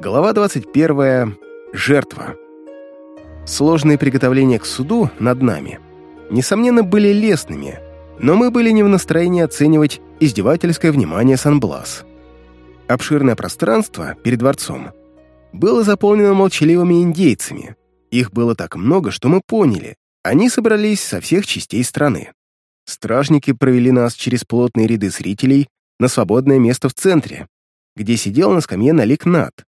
Глава 21. Жертва. Сложные приготовления к суду над нами, несомненно, были лестными, но мы были не в настроении оценивать издевательское внимание Санблас. Обширное пространство перед дворцом было заполнено молчаливыми индейцами. Их было так много, что мы поняли, они собрались со всех частей страны. Стражники провели нас через плотные ряды зрителей на свободное место в центре, где сидел на скамье Налик Нат,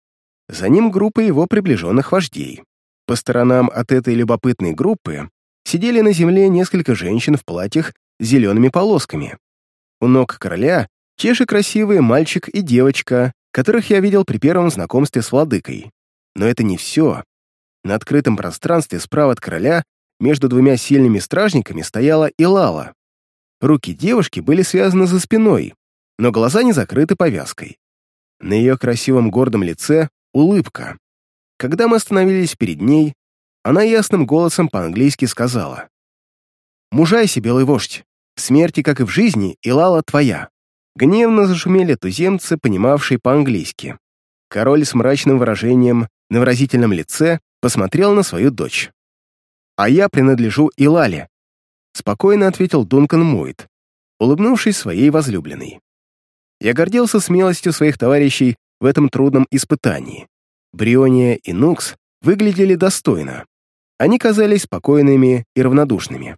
за ним группа его приближенных вождей. По сторонам от этой любопытной группы сидели на земле несколько женщин в платьях с зелеными полосками. У ног короля же красивые мальчик и девочка, которых я видел при первом знакомстве с владыкой. Но это не все. На открытом пространстве справа от короля между двумя сильными стражниками стояла Илала. Руки девушки были связаны за спиной, но глаза не закрыты повязкой. На ее красивом гордом лице улыбка. Когда мы остановились перед ней, она ясным голосом по-английски сказала. «Мужайся, белый вождь, в смерти, как и в жизни, Илала твоя». Гневно зашумели туземцы, понимавшие по-английски. Король с мрачным выражением на выразительном лице посмотрел на свою дочь. «А я принадлежу Илале», — спокойно ответил Дункан Муит, улыбнувшись своей возлюбленной. Я гордился смелостью своих товарищей в этом трудном испытании. Бриония и Нукс выглядели достойно. Они казались спокойными и равнодушными.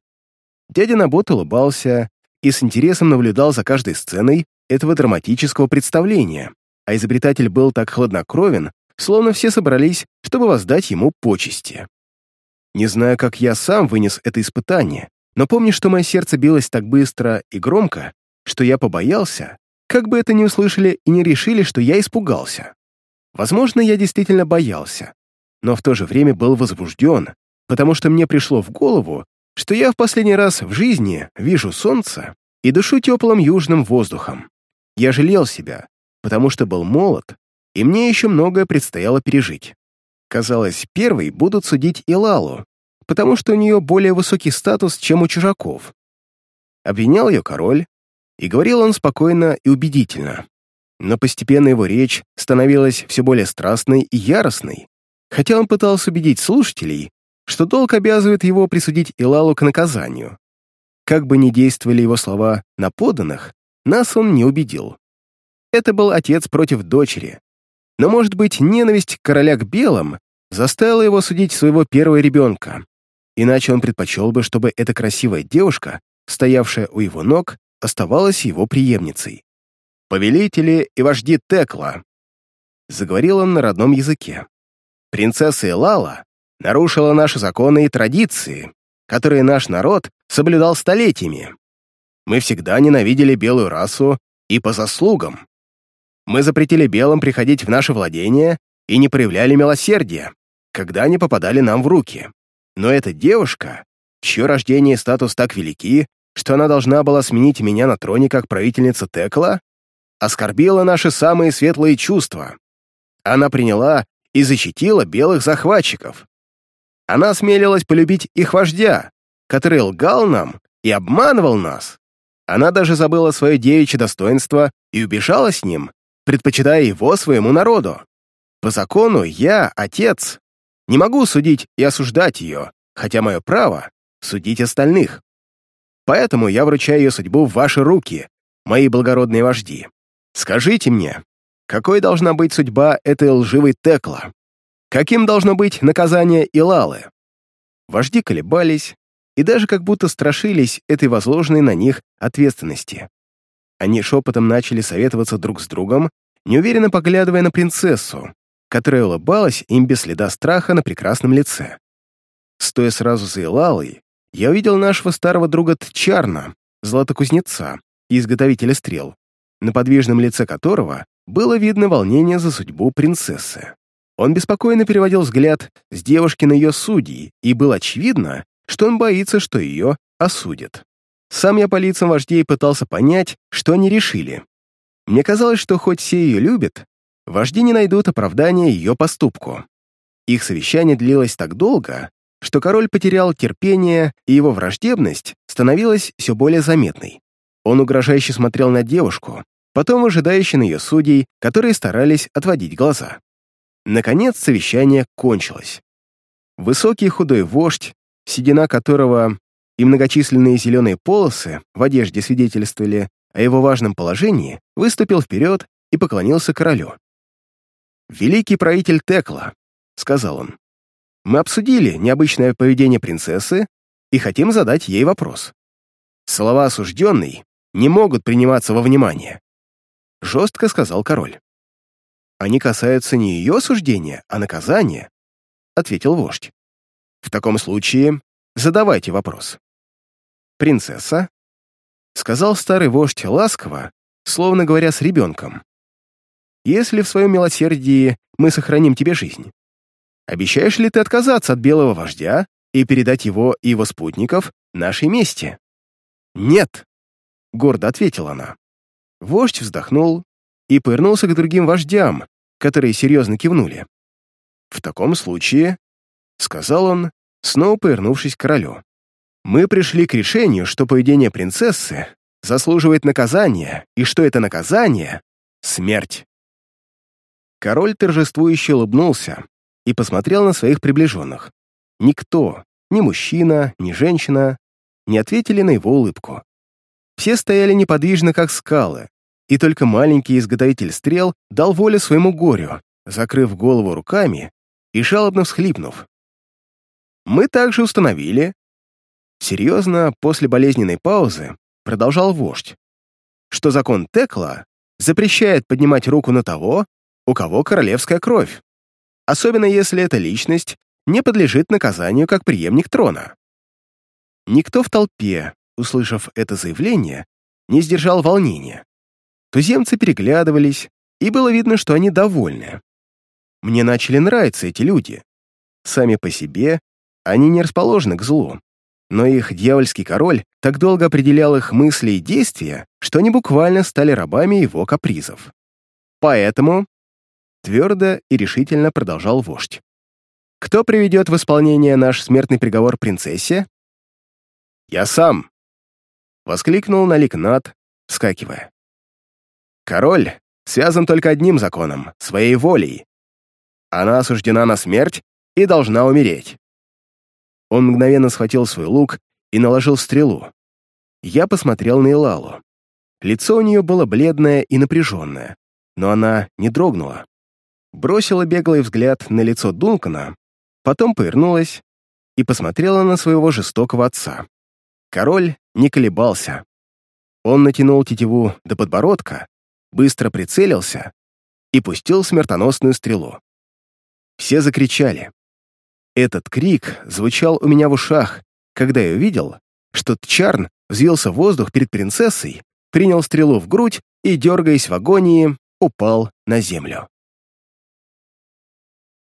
Дядя Набот улыбался и с интересом наблюдал за каждой сценой этого драматического представления, а изобретатель был так хладнокровен, словно все собрались, чтобы воздать ему почести. Не знаю, как я сам вынес это испытание, но помню, что мое сердце билось так быстро и громко, что я побоялся, как бы это ни услышали и не решили, что я испугался. Возможно, я действительно боялся, но в то же время был возбужден, потому что мне пришло в голову, что я в последний раз в жизни вижу солнце и дышу теплым южным воздухом. Я жалел себя, потому что был молод, и мне еще многое предстояло пережить. Казалось, первой будут судить Илалу, потому что у нее более высокий статус, чем у чужаков. Обвинял ее король, и говорил он спокойно и убедительно. Но постепенно его речь становилась все более страстной и яростной, хотя он пытался убедить слушателей, что долг обязывает его присудить Илалу к наказанию. Как бы ни действовали его слова на поданных, нас он не убедил. Это был отец против дочери. Но, может быть, ненависть короля к белым заставила его судить своего первого ребенка. Иначе он предпочел бы, чтобы эта красивая девушка, стоявшая у его ног, оставалась его преемницей. «Повелители и вожди Текла», — заговорил он на родном языке. «Принцесса Элала нарушила наши законы и традиции, которые наш народ соблюдал столетиями. Мы всегда ненавидели белую расу и по заслугам. Мы запретили белым приходить в наше владение и не проявляли милосердия, когда они попадали нам в руки. Но эта девушка, чье рождение и статус так велики, что она должна была сменить меня на троне как правительница Текла, оскорбила наши самые светлые чувства. Она приняла и защитила белых захватчиков. Она осмелилась полюбить их вождя, который лгал нам и обманывал нас. Она даже забыла свое девичье достоинство и убежала с ним, предпочитая его своему народу. По закону я, отец, не могу судить и осуждать ее, хотя мое право — судить остальных. Поэтому я вручаю ее судьбу в ваши руки, мои благородные вожди. Скажите мне, какой должна быть судьба этой лживой Текла? Каким должно быть наказание Илалы? Вожди колебались и даже как будто страшились этой возложенной на них ответственности. Они шепотом начали советоваться друг с другом, неуверенно поглядывая на принцессу, которая улыбалась им без следа страха на прекрасном лице. Стоя сразу за Илалой, я увидел нашего старого друга Тчарна, златокузнеца и изготовителя стрел, на подвижном лице которого было видно волнение за судьбу принцессы. Он беспокойно переводил взгляд с девушки на ее судьи, и было очевидно, что он боится, что ее осудят. Сам я по лицам вождей пытался понять, что они решили. Мне казалось, что хоть все ее любят, вожди не найдут оправдания ее поступку. Их совещание длилось так долго, что король потерял терпение, и его враждебность становилась все более заметной. Он угрожающе смотрел на девушку, потом ожидающе на ее судей, которые старались отводить глаза. Наконец совещание кончилось. Высокий худой вождь, седина которого и многочисленные зеленые полосы в одежде свидетельствовали о его важном положении, выступил вперед и поклонился королю. «Великий правитель Текла», — сказал он, — «мы обсудили необычное поведение принцессы и хотим задать ей вопрос. Слова осужденной не могут приниматься во внимание», — жестко сказал король. «Они касаются не ее осуждения, а наказания», — ответил вождь. «В таком случае задавайте вопрос». «Принцесса?» — сказал старый вождь ласково, словно говоря с ребенком. «Если в своем милосердии мы сохраним тебе жизнь, обещаешь ли ты отказаться от белого вождя и передать его и его спутников нашей мести?» «Нет», — гордо ответила она. Вождь вздохнул и повернулся к другим вождям, которые серьезно кивнули. «В таком случае», — сказал он, снова повернувшись к королю, мы пришли к решению, что поведение принцессы заслуживает наказания, и что это наказание — смерть. Король торжествующе улыбнулся и посмотрел на своих приближенных. Никто, ни мужчина, ни женщина, не ответили на его улыбку. Все стояли неподвижно, как скалы, и только маленький изготовитель стрел дал волю своему горю, закрыв голову руками и жалобно всхлипнув. Мы также установили, Серьезно, после болезненной паузы продолжал вождь, что закон Текла запрещает поднимать руку на того, у кого королевская кровь, особенно если эта личность не подлежит наказанию как преемник трона. Никто в толпе, услышав это заявление, не сдержал волнения. Туземцы переглядывались, и было видно, что они довольны. Мне начали нравиться эти люди. Сами по себе они не расположены к злу но их дьявольский король так долго определял их мысли и действия, что они буквально стали рабами его капризов. Поэтому, твердо и решительно продолжал вождь, кто приведет в исполнение наш смертный приговор принцессе? Я сам, воскликнул Наликнат, вскакивая. Король связан только одним законом — своей волей. Она осуждена на смерть и должна умереть. Он мгновенно схватил свой лук и наложил стрелу. Я посмотрел на Илалу. Лицо у нее было бледное и напряженное, но она не дрогнула. Бросила беглый взгляд на лицо Дункана, потом повернулась и посмотрела на своего жестокого отца. Король не колебался. Он натянул тетиву до подбородка, быстро прицелился и пустил смертоносную стрелу. Все закричали. Этот крик звучал у меня в ушах, когда я увидел, что Тчарн взвился в воздух перед принцессой, принял стрелу в грудь и, дергаясь в агонии, упал на землю.